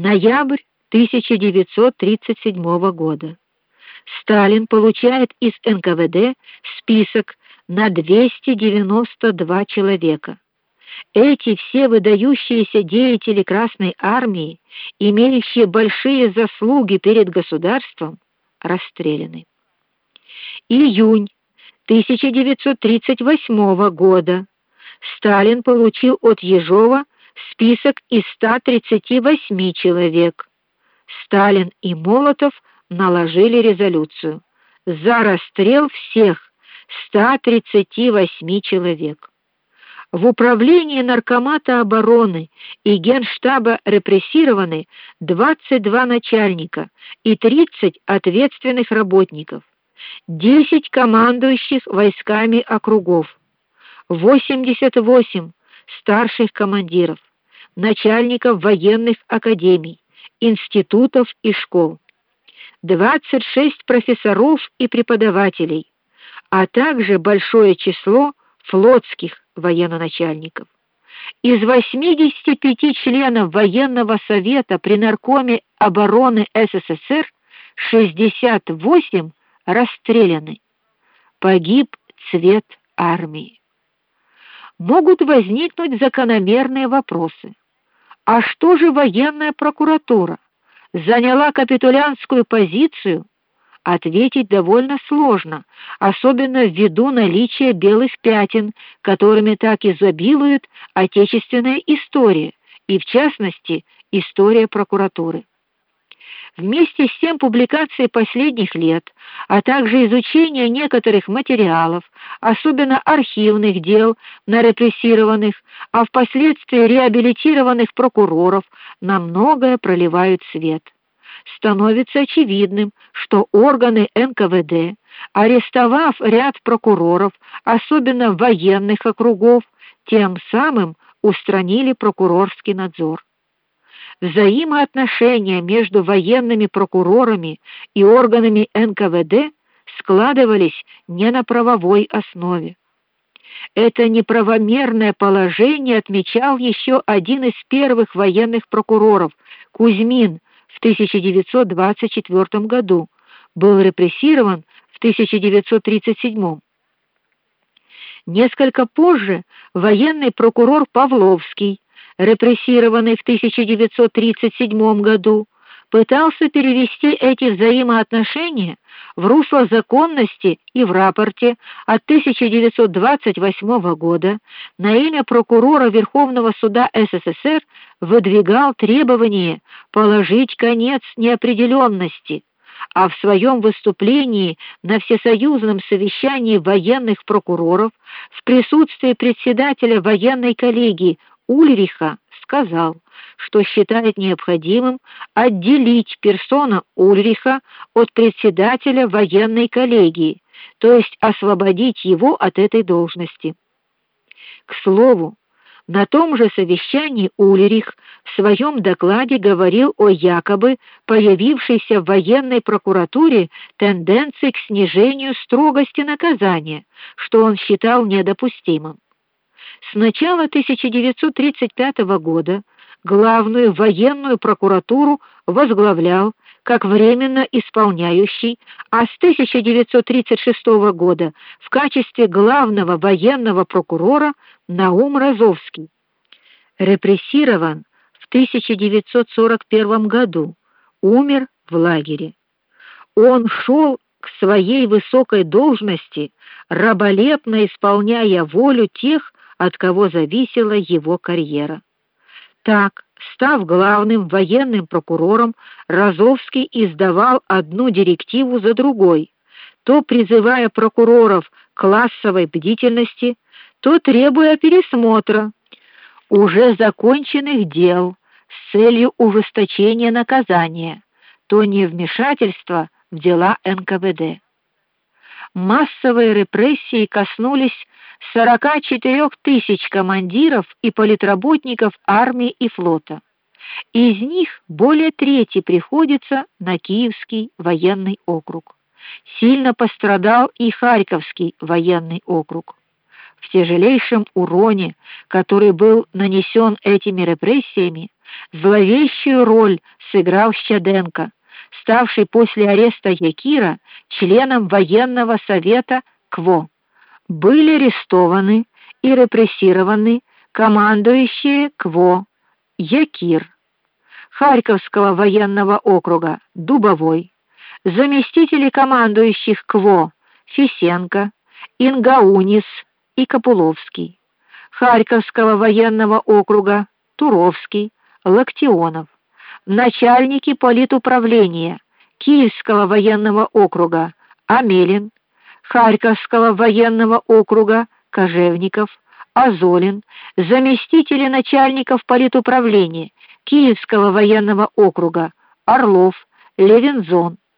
Ноябрь 1937 года. Сталин получает из НКВД список на 292 человека. Эти все выдающиеся деятели Красной армии, имеющие большие заслуги перед государством, расстреляны. Июнь 1938 года. Сталин получил от Ежова список из 138 человек. Сталин и Молотов наложили резолюцию за расстрел всех 138 человек. В управлении наркомата обороны и Генштаба репрессированы 22 начальника и 30 ответственных работников, 10 командующих войсками округов, 88 старших командиров, начальников военных академий, институтов и школ, 26 профессоров и преподавателей, а также большое число флотских военноначальников. Из 85 членов военного совета при наркоме обороны СССР 68 расстреляны. Погиб цвет армии. Могут возникнуть закономерные вопросы. А что же военная прокуратура? Заняла капитулянскую позицию? Ответить довольно сложно, особенно ввиду наличия белых пятен, которыми так изобилует отечественная история, и в частности, история прокуратуры. Вместе с тем публикация последних лет, а также изучение некоторых материалов, особенно архивных дел на репрессированных, а впоследствии реабилитированных прокуроров, на многое проливают свет. Становится очевидным, что органы НКВД, арестовав ряд прокуроров, особенно военных округов, тем самым устранили прокурорский надзор взаимоотношения между военными прокурорами и органами НКВД складывались не на правовой основе. Это неправомерное положение отмечал еще один из первых военных прокуроров Кузьмин в 1924 году, был репрессирован в 1937. Несколько позже военный прокурор Павловский репрессированный в 1937 году, пытался перевести эти взаимоотношения в русло законности и в рапорте от 1928 года на имя прокурора Верховного суда СССР выдвигал требование положить конец неопределенности, а в своем выступлении на всесоюзном совещании военных прокуроров в присутствии председателя военной коллегии Ульриха сказал, что считает необходимым отделить персону Ульриха от председателя военной коллегии, то есть освободить его от этой должности. К слову, на том же совещании Ульрих в своем докладе говорил о якобы появившейся в военной прокуратуре тенденции к снижению строгости наказания, что он считал недопустимым. С начала 1935 года главную военную прокуратуру возглавлял как временно исполняющий, а с 1936 года в качестве главного военного прокурора Наум Разовский. Репрессирован в 1941 году, умер в лагере. Он шел к своей высокой должности, раболепно исполняя волю тех, от кого зависела его карьера. Так, став главным военным прокурором, Разовский издавал одну директиву за другой, то призывая прокуроров к классовой бдительности, то требуя пересмотра уже законченных дел с целью ужесточения наказания, то невмешательства в дела НКВД. Массовые репрессии коснулись 44 тысяч командиров и политработников армии и флота. Из них более трети приходится на Киевский военный округ. Сильно пострадал и Харьковский военный округ. В тяжелейшем уроне, который был нанесен этими репрессиями, Зловещую роль сыграл Щеденко, ставший после ареста Якира членом военного совета КВО. Были арестованы и репрессированы командующие КВО Якир Харьковского военного округа Дубовой, заместители командующих КВО Фисенко, Ингаунис и Капуловский, Харьковского военного округа Туровский, Локтионов, начальники политуправления Киевского военного округа Амелин, Харьковского военного округа Кожевников, Азолин, заместители начальников политуправления Киевского военного округа Орлов, Левинзон,